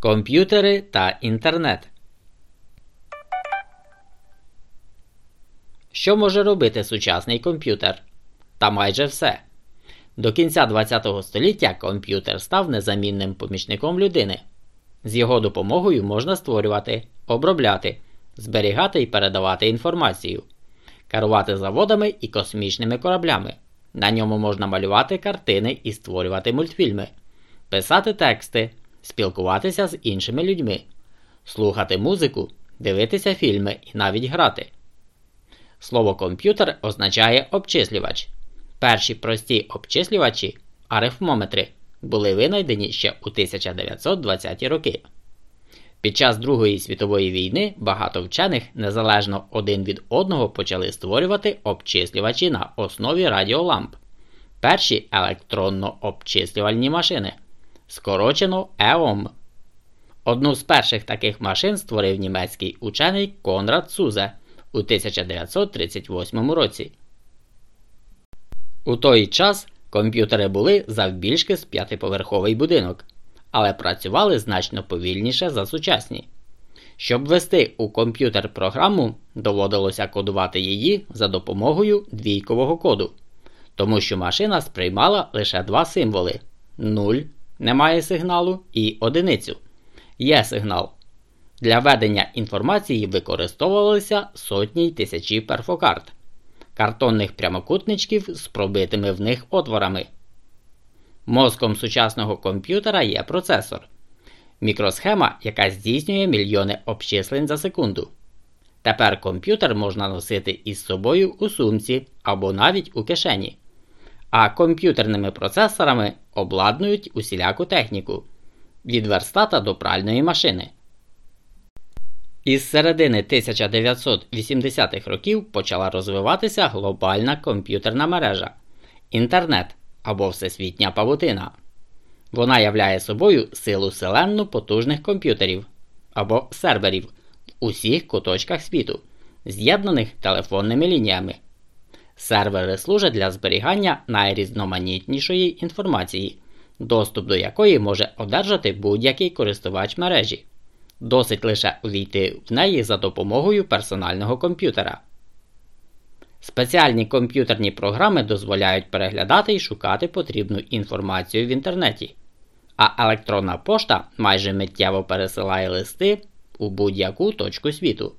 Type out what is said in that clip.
Комп'ютери та інтернет. Що може робити сучасний комп'ютер? Та майже все. До кінця ХХ століття комп'ютер став незамінним помічником людини. З його допомогою можна створювати, обробляти, зберігати і передавати інформацію, керувати заводами і космічними кораблями. На ньому можна малювати картини і створювати мультфільми, писати тексти, спілкуватися з іншими людьми, слухати музику, дивитися фільми і навіть грати. Слово комп'ютер означає обчислювач. Перші прості обчислювачі арифмометри були винайдені ще у 1920-ті роки. Під час Другої світової війни багато вчених незалежно один від одного почали створювати обчислювачі на основі радіоламп. Перші електронно-обчислювальні машини. Скорочено ЕОМ. Одну з перших таких машин створив німецький учений Конрад Сузе у 1938 році. У той час комп'ютери були завбільшки з п'ятиповерховий будинок, але працювали значно повільніше за сучасні. Щоб ввести у комп'ютер програму, доводилося кодувати її за допомогою двійкового коду, тому що машина сприймала лише два символи: 0 немає сигналу і одиницю. Є сигнал. Для ведення інформації використовувалися сотні й тисячі перфокарт, картонних прямокутничків з пробитими в них отворами. Мозком сучасного комп'ютера є процесор, мікросхема, яка здійснює мільйони обчислень за секунду. Тепер комп'ютер можна носити із собою у сумці або навіть у кишені, а комп'ютерними процесорами обладнують усіляку техніку від верстата до пральної машини. Із середини 1980-х років почала розвиватися глобальна комп'ютерна мережа інтернет або всесвітня павутина. Вона являє собою силу селенну потужних комп'ютерів або серверів в усіх куточках світу, з'єднаних телефонними лініями. Сервери служать для зберігання найрізноманітнішої інформації, доступ до якої може одержати будь-який користувач мережі. Досить лише увійти в неї за допомогою персонального комп'ютера. Спеціальні комп'ютерні програми дозволяють переглядати і шукати потрібну інформацію в інтернеті, а електронна пошта майже миттєво пересилає листи у будь-яку точку світу.